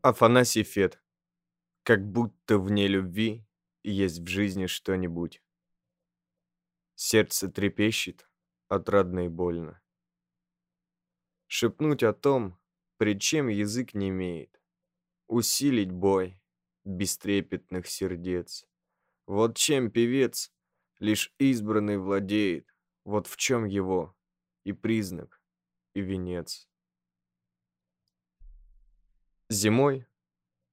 Афанасий Фет. Как будто вне любви есть в жизни что-нибудь. Сердце трепещет, отрадно и больно. Шепнуть о том, пред чем язык не имеет. Усилить бой бестрепетных сердец. Вот чем певец лишь избранный владеет, вот в чем его и признак, и венец. Зимой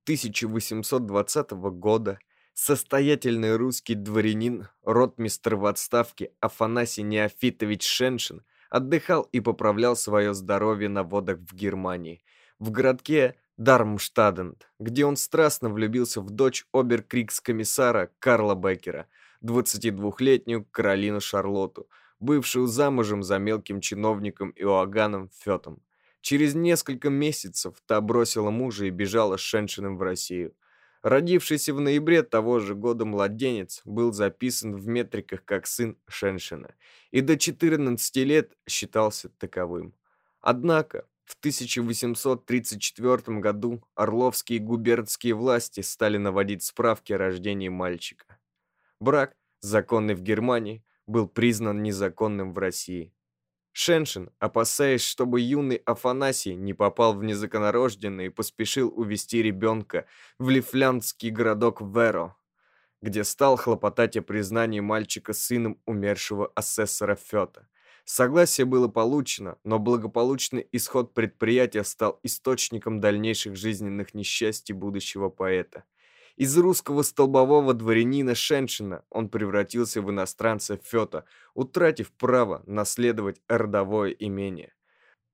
1820 года состоятельный русский дворянин, ротмистр в отставке Афанасий Неофитович Шеншин отдыхал и поправлял свое здоровье на водах в Германии, в городке Дармштаден, где он страстно влюбился в дочь оберкрикс-комиссара Карла Беккера, 22-летнюю Каролину Шарлотту, бывшую замужем за мелким чиновником Иоганном Фетом. Через несколько месяцев та бросила мужа и бежала с Шеншиным в Россию. Родившийся в ноябре того же года младенец был записан в метриках как сын Шеншина и до 14 лет считался таковым. Однако в 1834 году орловские губернские власти стали наводить справки о рождении мальчика. Брак, законный в Германии, был признан незаконным в России. Шеншин, опасаясь, чтобы юный Афанасий не попал в незаконорожденный, поспешил увести ребенка в лифляндский городок Веро, где стал хлопотать о признании мальчика сыном умершего асессора Фета. Согласие было получено, но благополучный исход предприятия стал источником дальнейших жизненных несчастий будущего поэта. Из русского столбового дворянина Шеншина он превратился в иностранца Фета, утратив право наследовать родовое имение.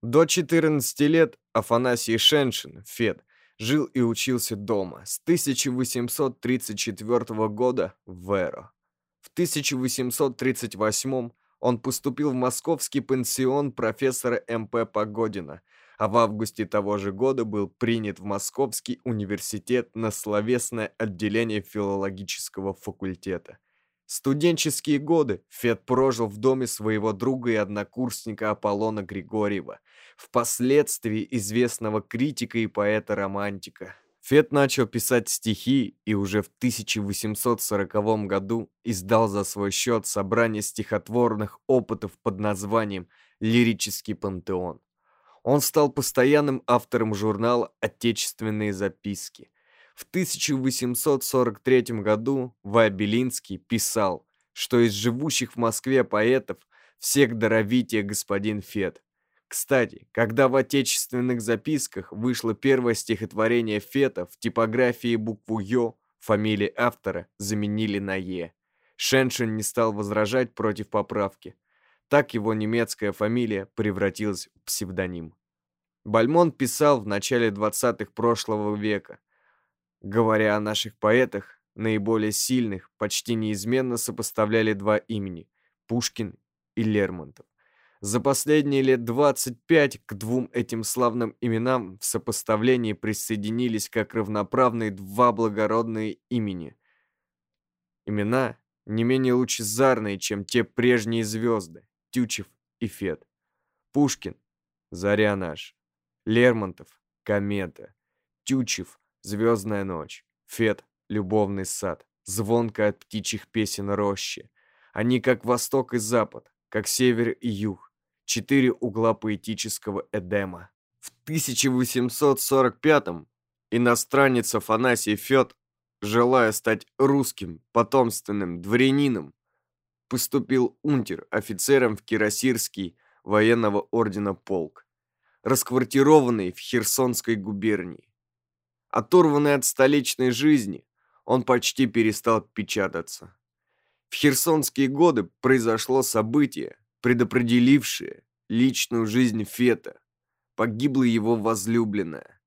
До 14 лет Афанасий Шеншин, Фет, жил и учился дома с 1834 года в Веро. В 1838 он поступил в московский пансион профессора М.П. Погодина – а в августе того же года был принят в Московский университет на словесное отделение филологического факультета. Студенческие годы Фет прожил в доме своего друга и однокурсника Аполлона Григорьева, впоследствии известного критика и поэта-романтика. Фет начал писать стихи и уже в 1840 году издал за свой счет собрание стихотворных опытов под названием «Лирический пантеон». Он стал постоянным автором журнала «Отечественные записки». В 1843 году Вай писал, что из живущих в Москве поэтов всех даровитее господин Фет. Кстати, когда в «Отечественных записках» вышло первое стихотворение Фета в типографии букву «Ё», фамилии автора заменили на «Е». Шеншин не стал возражать против поправки. Так его немецкая фамилия превратилась в псевдоним. Бальмон писал в начале 20-х прошлого века. Говоря о наших поэтах, наиболее сильных почти неизменно сопоставляли два имени – Пушкин и Лермонтов. За последние лет 25 к двум этим славным именам в сопоставлении присоединились как равноправные два благородные имени. Имена не менее лучезарные, чем те прежние звезды – Тючев и Фет. Пушкин – заря наша. Лермонтов – комета. Тючев – звездная ночь. Фет – любовный сад. Звонко от птичьих песен рощи. Они как восток и запад, как север и юг. Четыре угла поэтического Эдема. В 1845-м иностранец Афанасий Фет, желая стать русским потомственным дворянином, поступил унтер офицером в Кирасирский военного ордена полк, расквартированный в Херсонской губернии. Оторванный от столичной жизни, он почти перестал печататься. В херсонские годы произошло событие, предопределившее личную жизнь Фета. Погибла его возлюбленная.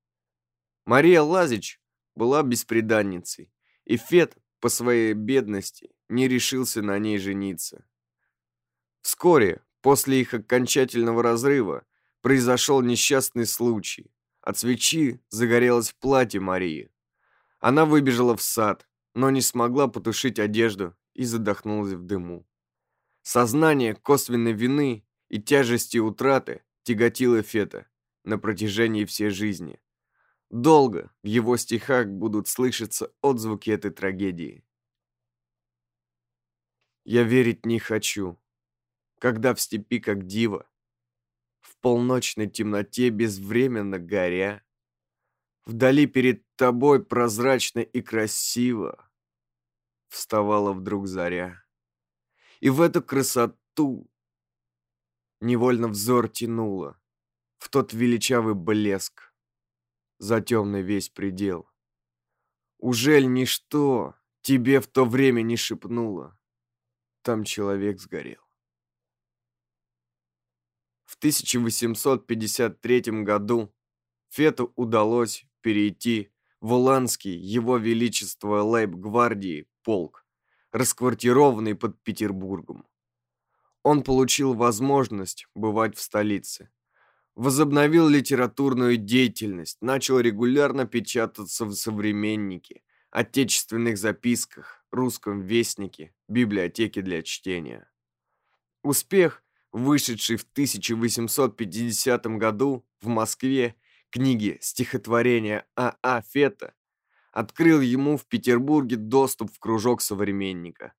Мария Лазич была бесприданницей, и Фет по своей бедности не решился на ней жениться. Вскоре, после их окончательного разрыва, произошел несчастный случай. От свечи загорелось платье Марии. Она выбежала в сад, но не смогла потушить одежду и задохнулась в дыму. Сознание косвенной вины и тяжести утраты тяготило Фета на протяжении всей жизни. Долго в его стихах будут слышаться отзвуки этой трагедии. Я верить не хочу, когда в степи как дива, в полночной темноте безвременно горя, вдали перед тобой прозрачно и красиво вставала вдруг заря. И в эту красоту невольно взор тянуло, в тот величавый блеск, за темный весь предел. Ужель ничто тебе в то время не шепнуло? Там человек сгорел. В 1853 году Фету удалось перейти в Уланский Его Величество Лейб-гвардии полк, расквартированный под Петербургом. Он получил возможность бывать в столице возобновил литературную деятельность, начал регулярно печататься в «Современнике», отечественных записках, русском вестнике, библиотеке для чтения. Успех, вышедший в 1850 году в Москве книги стихотворения А.А. Фета, открыл ему в Петербурге доступ в кружок современника,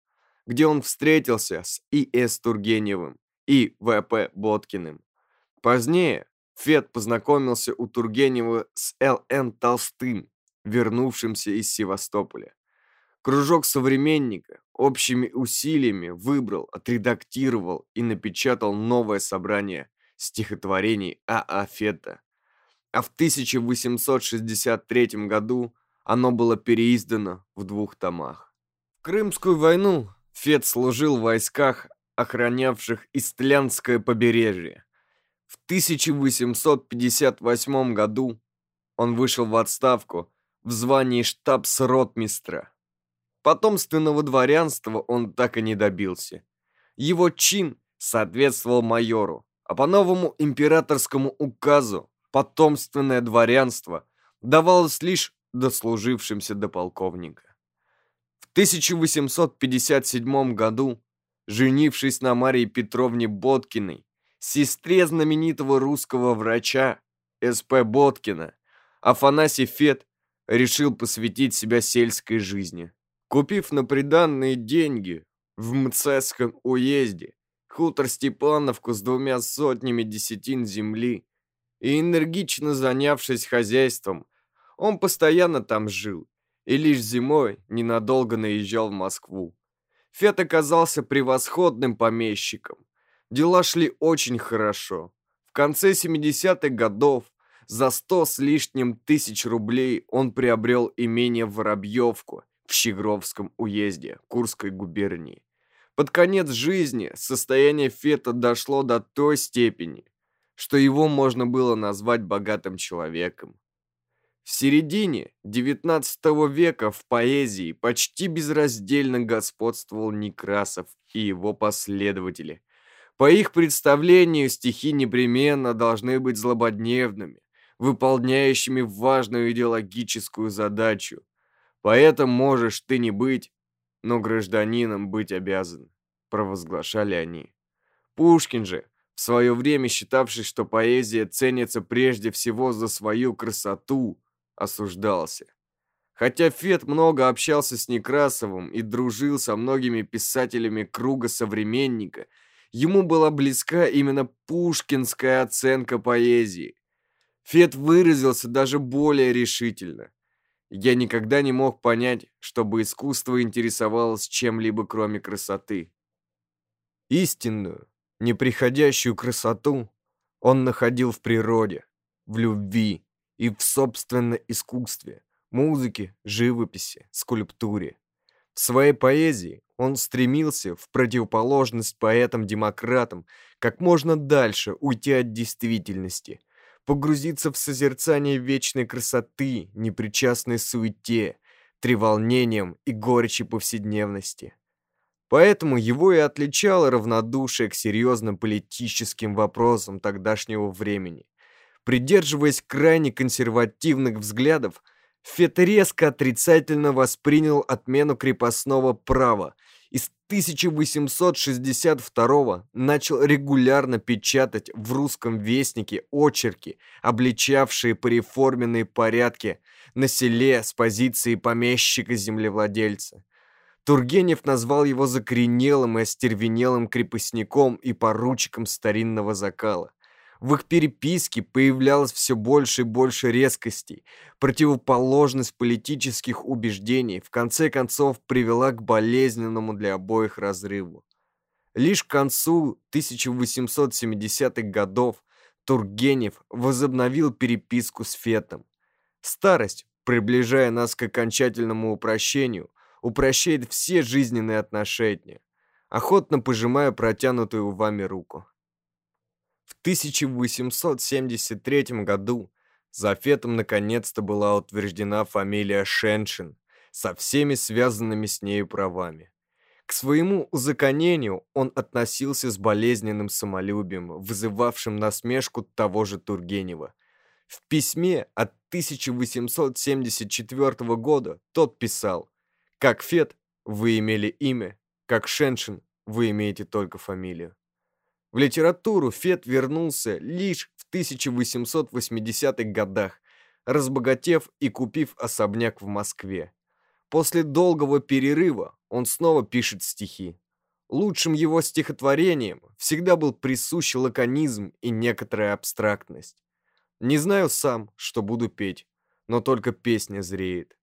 где он встретился с И.С. Тургеневым и В.П. Боткиным. Позднее Фет познакомился у Тургенева с Л.Н. Толстым, вернувшимся из Севастополя. Кружок современника общими усилиями выбрал, отредактировал и напечатал новое собрание стихотворений А.А. А Фета. А в 1863 году оно было переиздано в двух томах. В Крымскую войну Фет служил в войсках, охранявших Истлянское побережье. В 1858 году он вышел в отставку в звании штабс-ротмистра. Потомственного дворянства он так и не добился. Его чин соответствовал майору, а по новому императорскому указу потомственное дворянство давалось лишь дослужившимся до полковника. В 1857 году, женившись на Марии Петровне Боткиной, сестре знаменитого русского врача С.П. Боткина, Афанасий Фет решил посвятить себя сельской жизни. Купив на приданные деньги в Мцесском уезде хутор Степановку с двумя сотнями десятин земли и энергично занявшись хозяйством, он постоянно там жил и лишь зимой ненадолго наезжал в Москву. Фет оказался превосходным помещиком, Дела шли очень хорошо. В конце 70-х годов за 100 с лишним тысяч рублей он приобрел имение Воробьевку в Щегровском уезде Курской губернии. Под конец жизни состояние Фета дошло до той степени, что его можно было назвать богатым человеком. В середине XIX века в поэзии почти безраздельно господствовал Некрасов и его последователи, по их представлению, стихи непременно должны быть злободневными, выполняющими важную идеологическую задачу. Поэтому можешь ты не быть, но гражданином быть обязан, провозглашали они. Пушкин же, в свое время считавший, что поэзия ценится прежде всего за свою красоту, осуждался. Хотя Фет много общался с Некрасовым и дружил со многими писателями круга современника – Ему была близка именно пушкинская оценка поэзии. Фет выразился даже более решительно. Я никогда не мог понять, чтобы искусство интересовалось чем-либо кроме красоты. Истинную, неприходящую красоту он находил в природе, в любви и в собственном искусстве, музыке, живописи, скульптуре. В своей поэзии он стремился, в противоположность поэтам-демократам, как можно дальше уйти от действительности, погрузиться в созерцание вечной красоты, непричастной суете, треволнением и горечи повседневности. Поэтому его и отличало равнодушие к серьезным политическим вопросам тогдашнего времени. Придерживаясь крайне консервативных взглядов, Фет резко отрицательно воспринял отмену крепостного права и с 1862 начал регулярно печатать в русском вестнике очерки, обличавшие пореформенные порядки на селе с позиции помещика-землевладельца. Тургенев назвал его закоренелым и остервенелым крепостником и поручиком старинного закала. В их переписке появлялось все больше и больше резкостей. Противоположность политических убеждений в конце концов привела к болезненному для обоих разрыву. Лишь к концу 1870-х годов Тургенев возобновил переписку с Фетом. Старость, приближая нас к окончательному упрощению, упрощает все жизненные отношения. Охотно пожимая протянутую вами руку. В 1873 году за Фетом наконец-то была утверждена фамилия Шеншин со всеми связанными с нею правами. К своему узаконению он относился с болезненным самолюбием, вызывавшим насмешку того же Тургенева. В письме от 1874 года тот писал «Как Фет вы имели имя, как Шеншин вы имеете только фамилию». В литературу Фет вернулся лишь в 1880-х годах, разбогатев и купив особняк в Москве. После долгого перерыва он снова пишет стихи. Лучшим его стихотворением всегда был присущ лаконизм и некоторая абстрактность. Не знаю сам, что буду петь, но только песня зреет.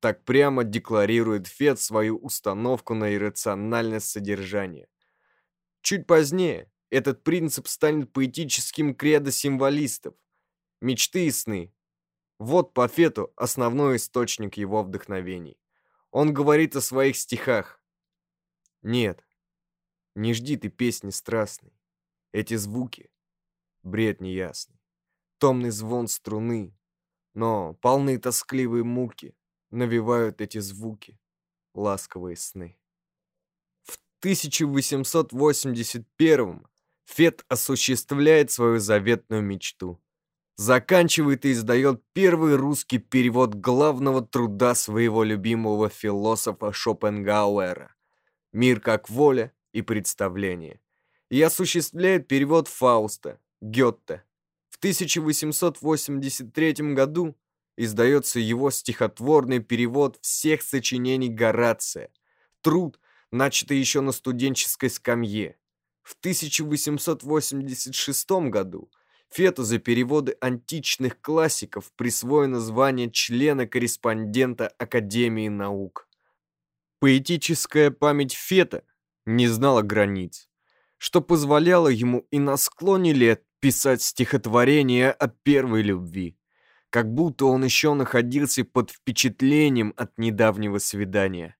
Так прямо декларирует Фет свою установку на иррациональность содержания. Чуть позднее, этот принцип станет поэтическим кредо символистов. Мечты и сны. Вот по Фету основной источник его вдохновений. Он говорит о своих стихах. Нет, не жди ты песни страстной. Эти звуки — бред неясный. Томный звон струны, но полны тоскливые муки навевают эти звуки ласковые сны. В 1881 Фет осуществляет свою заветную мечту. Заканчивает и издает первый русский перевод главного труда своего любимого философа Шопенгауэра «Мир как воля и представление» и осуществляет перевод Фауста, Гетте. В 1883 году издается его стихотворный перевод всех сочинений Горация, труд, начатый еще на студенческой скамье, в 1886 году Фету за переводы античных классиков присвоено звание члена-корреспондента Академии наук. Поэтическая память Фета не знала границ, что позволяло ему и на склоне лет писать стихотворения о первой любви, как будто он еще находился под впечатлением от недавнего свидания.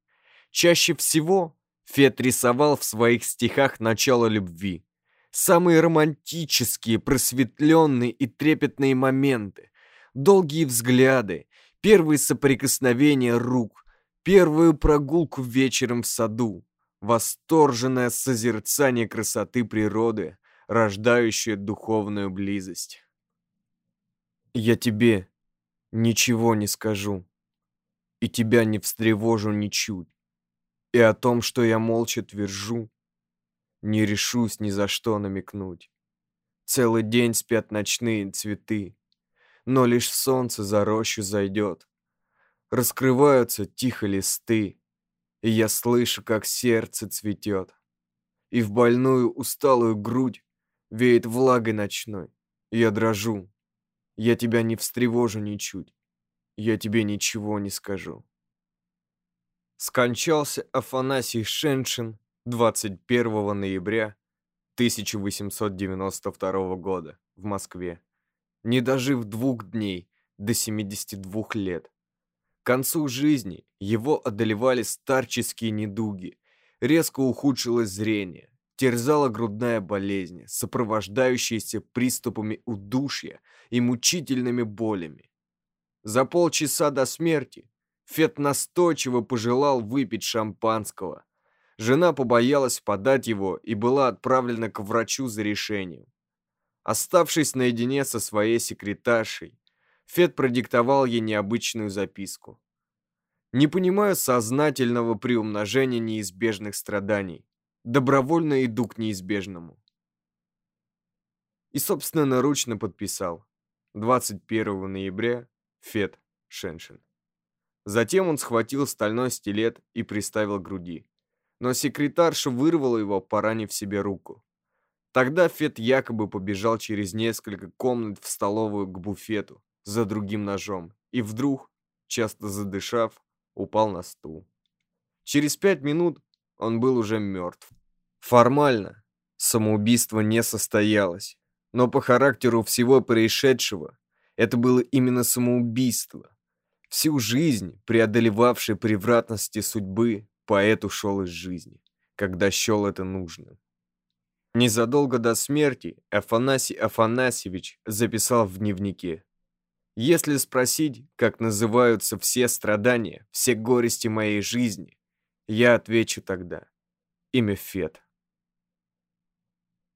Чаще всего Фет рисовал в своих стихах начало любви. Самые романтические, просветленные и трепетные моменты, долгие взгляды, первые соприкосновения рук, первую прогулку вечером в саду, восторженное созерцание красоты природы, рождающее духовную близость. Я тебе ничего не скажу, и тебя не встревожу ничуть и о том, что я молча твержу, не решусь ни за что намекнуть. Целый день спят ночные цветы, но лишь солнце за рощу зайдет. Раскрываются тихо листы, и я слышу, как сердце цветет. И в больную усталую грудь веет влагой ночной. Я дрожу. Я тебя не встревожу ничуть. Я тебе ничего не скажу скончался Афанасий Шеншин 21 ноября 1892 года в Москве, не дожив двух дней до 72 лет. К концу жизни его одолевали старческие недуги, резко ухудшилось зрение, терзала грудная болезнь, сопровождающаяся приступами удушья и мучительными болями. За полчаса до смерти Фет настойчиво пожелал выпить шампанского. Жена побоялась подать его и была отправлена к врачу за решением. Оставшись наедине со своей секретаршей, Фет продиктовал ей необычную записку. Не понимаю сознательного приумножения неизбежных страданий. Добровольно иду к неизбежному. И собственноручно подписал. 21 ноября, Фет Шеншин. Затем он схватил стальной стилет и приставил к груди. Но секретарша вырвала его, поранив себе руку. Тогда Фет якобы побежал через несколько комнат в столовую к буфету за другим ножом и вдруг, часто задышав, упал на стул. Через пять минут он был уже мертв. Формально самоубийство не состоялось, но по характеру всего происшедшего это было именно самоубийство. Всю жизнь, преодолевавший превратности судьбы, поэт ушел из жизни, когда счел это нужным. Незадолго до смерти Афанасий Афанасьевич записал в дневнике. «Если спросить, как называются все страдания, все горести моей жизни, я отвечу тогда. Имя Фет.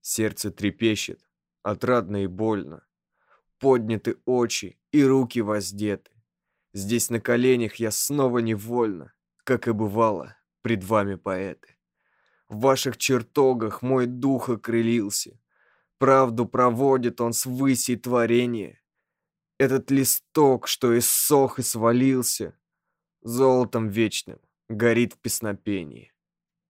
Сердце трепещет, отрадно и больно. Подняты очи и руки воздеты. Здесь на коленях я снова невольно, как и бывало, пред вами поэты. В ваших чертогах мой дух окрылился. Правду проводит он с высей творения. Этот листок, что иссох и свалился, Золотом вечным горит в песнопении.